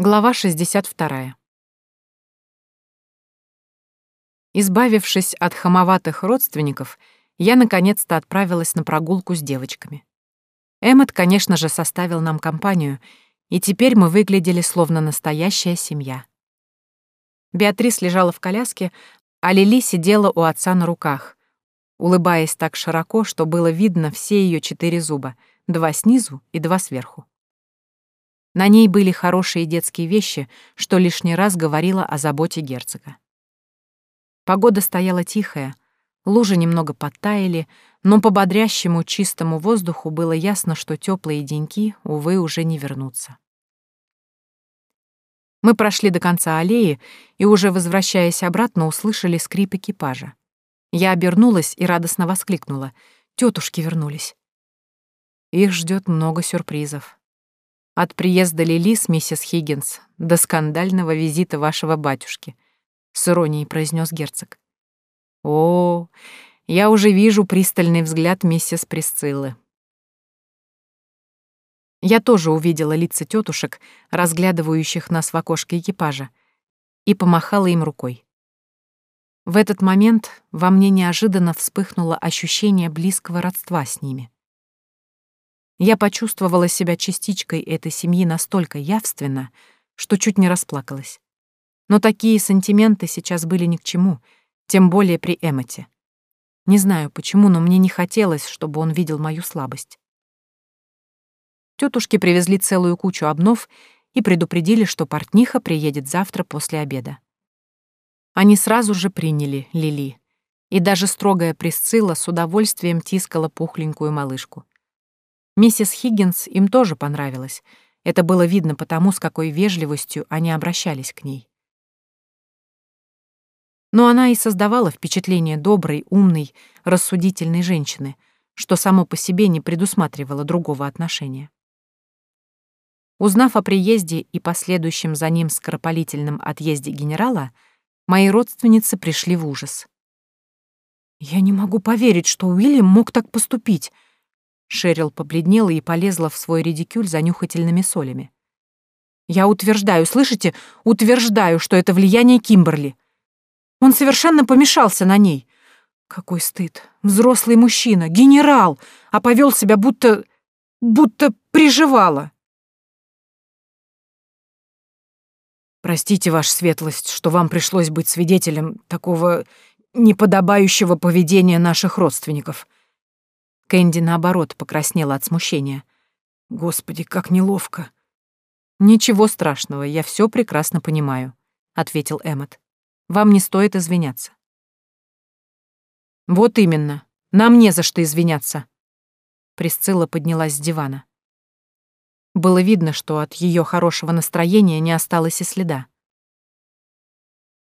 Глава 62. Избавившись от хамоватых родственников, я наконец-то отправилась на прогулку с девочками. Эммет, конечно же, составил нам компанию, и теперь мы выглядели словно настоящая семья. Беатрис лежала в коляске, а Лили сидела у отца на руках, улыбаясь так широко, что было видно все ее четыре зуба, два снизу и два сверху. На ней были хорошие детские вещи, что лишний раз говорило о заботе герцога. Погода стояла тихая, лужи немного подтаяли, но по бодрящему чистому воздуху было ясно, что теплые деньки, увы, уже не вернутся. Мы прошли до конца аллеи и, уже возвращаясь обратно, услышали скрип экипажа. Я обернулась и радостно воскликнула. Тетушки вернулись. Их ждет много сюрпризов. От приезда Лили с миссис Хиггинс до скандального визита вашего батюшки, с иронией произнес герцог. О, я уже вижу пристальный взгляд миссис Присциллы. Я тоже увидела лица тетушек, разглядывающих нас в окошке экипажа, и помахала им рукой. В этот момент во мне неожиданно вспыхнуло ощущение близкого родства с ними. Я почувствовала себя частичкой этой семьи настолько явственно, что чуть не расплакалась. Но такие сантименты сейчас были ни к чему, тем более при Эммете. Не знаю почему, но мне не хотелось, чтобы он видел мою слабость. Тетушки привезли целую кучу обнов и предупредили, что портниха приедет завтра после обеда. Они сразу же приняли Лили, и даже строгая Присцилла с удовольствием тискала пухленькую малышку. Миссис Хиггинс им тоже понравилась. Это было видно потому, с какой вежливостью они обращались к ней. Но она и создавала впечатление доброй, умной, рассудительной женщины, что само по себе не предусматривало другого отношения. Узнав о приезде и последующем за ним скоропалительном отъезде генерала, мои родственницы пришли в ужас. «Я не могу поверить, что Уильям мог так поступить», Шерил побледнела и полезла в свой редикюль за нюхательными солями. «Я утверждаю, слышите? Утверждаю, что это влияние Кимберли. Он совершенно помешался на ней. Какой стыд. Взрослый мужчина, генерал, а повел себя будто... будто приживало». «Простите, Ваша Светлость, что вам пришлось быть свидетелем такого неподобающего поведения наших родственников», Кэнди, наоборот, покраснела от смущения. «Господи, как неловко!» «Ничего страшного, я все прекрасно понимаю», — ответил Эммот. «Вам не стоит извиняться». «Вот именно. Нам не за что извиняться». Присцилла поднялась с дивана. Было видно, что от ее хорошего настроения не осталось и следа.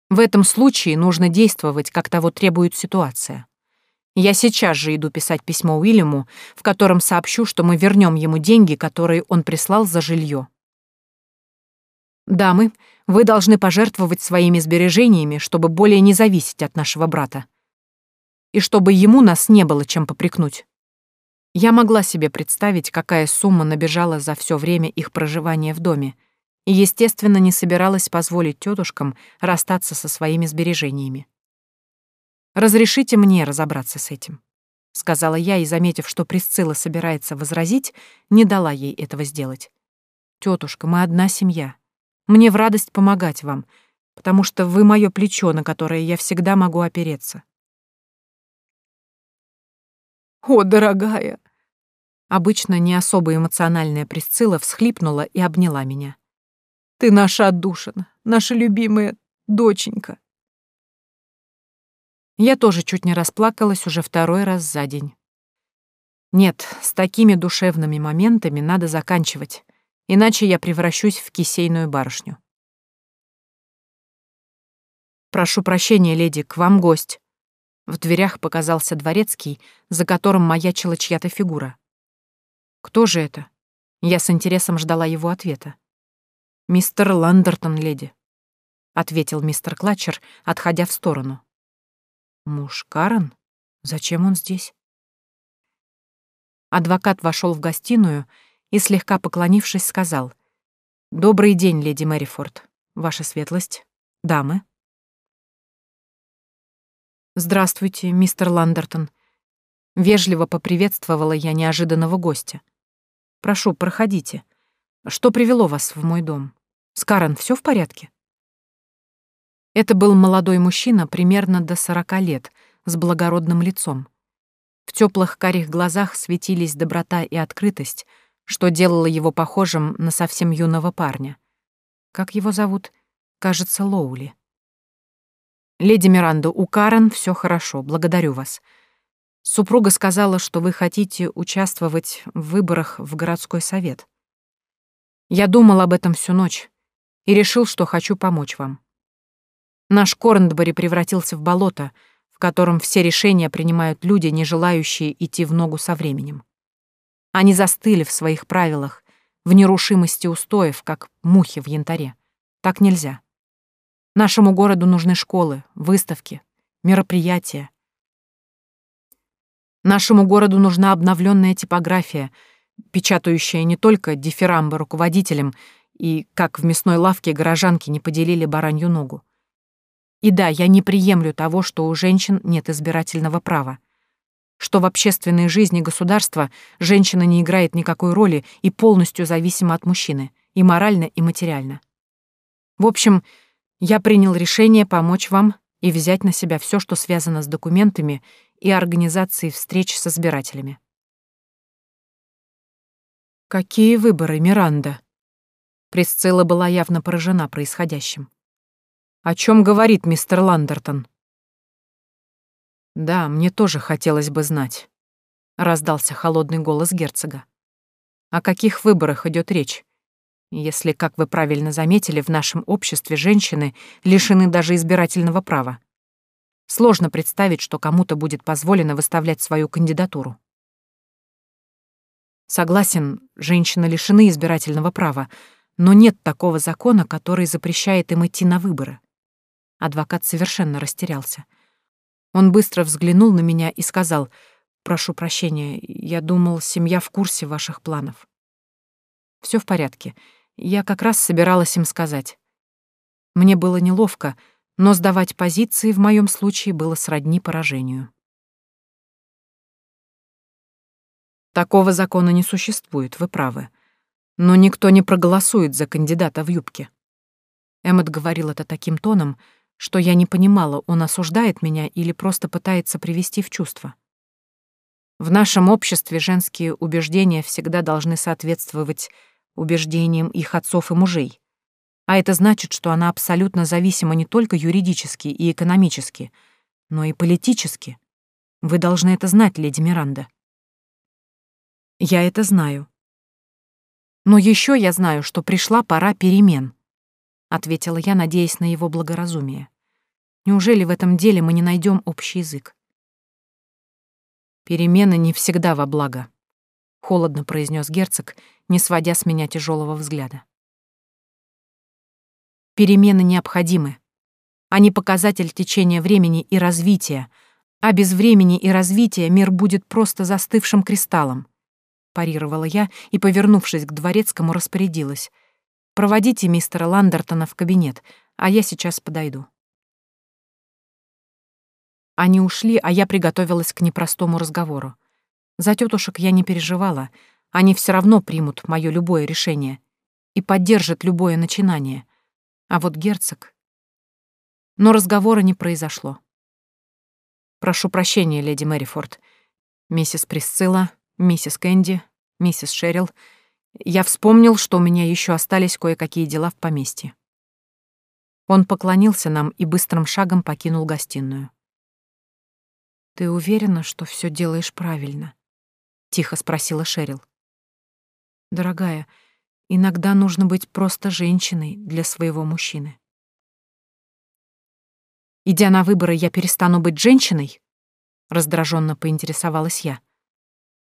В этом случае нужно действовать, как того требует ситуация. Я сейчас же иду писать письмо Уильяму, в котором сообщу, что мы вернем ему деньги, которые он прислал за жилье. Дамы, вы должны пожертвовать своими сбережениями, чтобы более не зависеть от нашего брата. И чтобы ему нас не было чем попрекнуть. Я могла себе представить, какая сумма набежала за все время их проживания в доме, и, естественно, не собиралась позволить тетушкам расстаться со своими сбережениями. Разрешите мне разобраться с этим», — сказала я и, заметив, что Присцилла собирается возразить, не дала ей этого сделать. «Тётушка, мы одна семья. Мне в радость помогать вам, потому что вы моё плечо, на которое я всегда могу опереться». «О, дорогая!» Обычно не особо эмоциональная Присцилла всхлипнула и обняла меня. «Ты наша отдушина, наша любимая доченька». Я тоже чуть не расплакалась уже второй раз за день. Нет, с такими душевными моментами надо заканчивать, иначе я превращусь в кисейную барышню. «Прошу прощения, леди, к вам гость». В дверях показался дворецкий, за которым маячила чья-то фигура. «Кто же это?» Я с интересом ждала его ответа. «Мистер Ландертон, леди», — ответил мистер Клатчер, отходя в сторону. Муж Карен? Зачем он здесь? Адвокат вошел в гостиную и, слегка поклонившись, сказал. Добрый день, леди Мэрифорд. Ваша светлость. Дамы. Здравствуйте, мистер Ландертон. Вежливо поприветствовала я неожиданного гостя. Прошу, проходите. Что привело вас в мой дом? С Карен все в порядке? Это был молодой мужчина примерно до сорока лет, с благородным лицом. В теплых карих глазах светились доброта и открытость, что делало его похожим на совсем юного парня. Как его зовут? Кажется, Лоули. «Леди Миранда, у Карен все хорошо, благодарю вас. Супруга сказала, что вы хотите участвовать в выборах в городской совет. Я думал об этом всю ночь и решил, что хочу помочь вам. Наш Корндбери превратился в болото, в котором все решения принимают люди, не желающие идти в ногу со временем. Они застыли в своих правилах, в нерушимости устоев, как мухи в янтаре. Так нельзя. Нашему городу нужны школы, выставки, мероприятия. Нашему городу нужна обновленная типография, печатающая не только дифирамбы руководителям и, как в мясной лавке, горожанки не поделили баранью ногу. И да, я не приемлю того, что у женщин нет избирательного права. Что в общественной жизни государства женщина не играет никакой роли и полностью зависима от мужчины, и морально, и материально. В общем, я принял решение помочь вам и взять на себя все, что связано с документами и организацией встреч с избирателями. Какие выборы, Миранда? Присцилла была явно поражена происходящим. О чем говорит мистер Ландертон? Да, мне тоже хотелось бы знать, раздался холодный голос герцога. О каких выборах идет речь? если, как вы правильно заметили, в нашем обществе женщины лишены даже избирательного права. Сложно представить, что кому-то будет позволено выставлять свою кандидатуру. Согласен, женщины лишены избирательного права, но нет такого закона, который запрещает им идти на выборы. Адвокат совершенно растерялся. Он быстро взглянул на меня и сказал, «Прошу прощения, я думал, семья в курсе ваших планов». Все в порядке. Я как раз собиралась им сказать. Мне было неловко, но сдавать позиции в моем случае было сродни поражению. Такого закона не существует, вы правы. Но никто не проголосует за кандидата в юбке. Эммет говорил это таким тоном, что я не понимала, он осуждает меня или просто пытается привести в чувство. В нашем обществе женские убеждения всегда должны соответствовать убеждениям их отцов и мужей. А это значит, что она абсолютно зависима не только юридически и экономически, но и политически. Вы должны это знать, леди Миранда. Я это знаю. Но еще я знаю, что пришла пора перемен, ответила я, надеясь на его благоразумие. Неужели в этом деле мы не найдем общий язык? Перемены не всегда во благо, холодно произнес герцог, не сводя с меня тяжелого взгляда. Перемены необходимы. Они показатель течения времени и развития, а без времени и развития мир будет просто застывшим кристаллом. Парировала я и, повернувшись к дворецкому, распорядилась. «Проводите мистера Ландертона в кабинет, а я сейчас подойду». Они ушли, а я приготовилась к непростому разговору. За тетушек я не переживала, они все равно примут мое любое решение и поддержат любое начинание. А вот герцог... Но разговора не произошло. Прошу прощения, леди Мэрифорд. Миссис Присцилла, миссис Кэнди, миссис Шерил. Я вспомнил, что у меня еще остались кое-какие дела в поместье. Он поклонился нам и быстрым шагом покинул гостиную. «Ты уверена, что все делаешь правильно?» — тихо спросила Шерил. «Дорогая, иногда нужно быть просто женщиной для своего мужчины». «Идя на выборы, я перестану быть женщиной?» — раздраженно поинтересовалась я.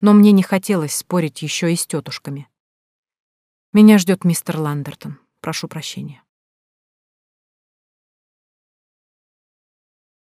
Но мне не хотелось спорить еще и с тетушками. «Меня ждет мистер Ландертон. Прошу прощения».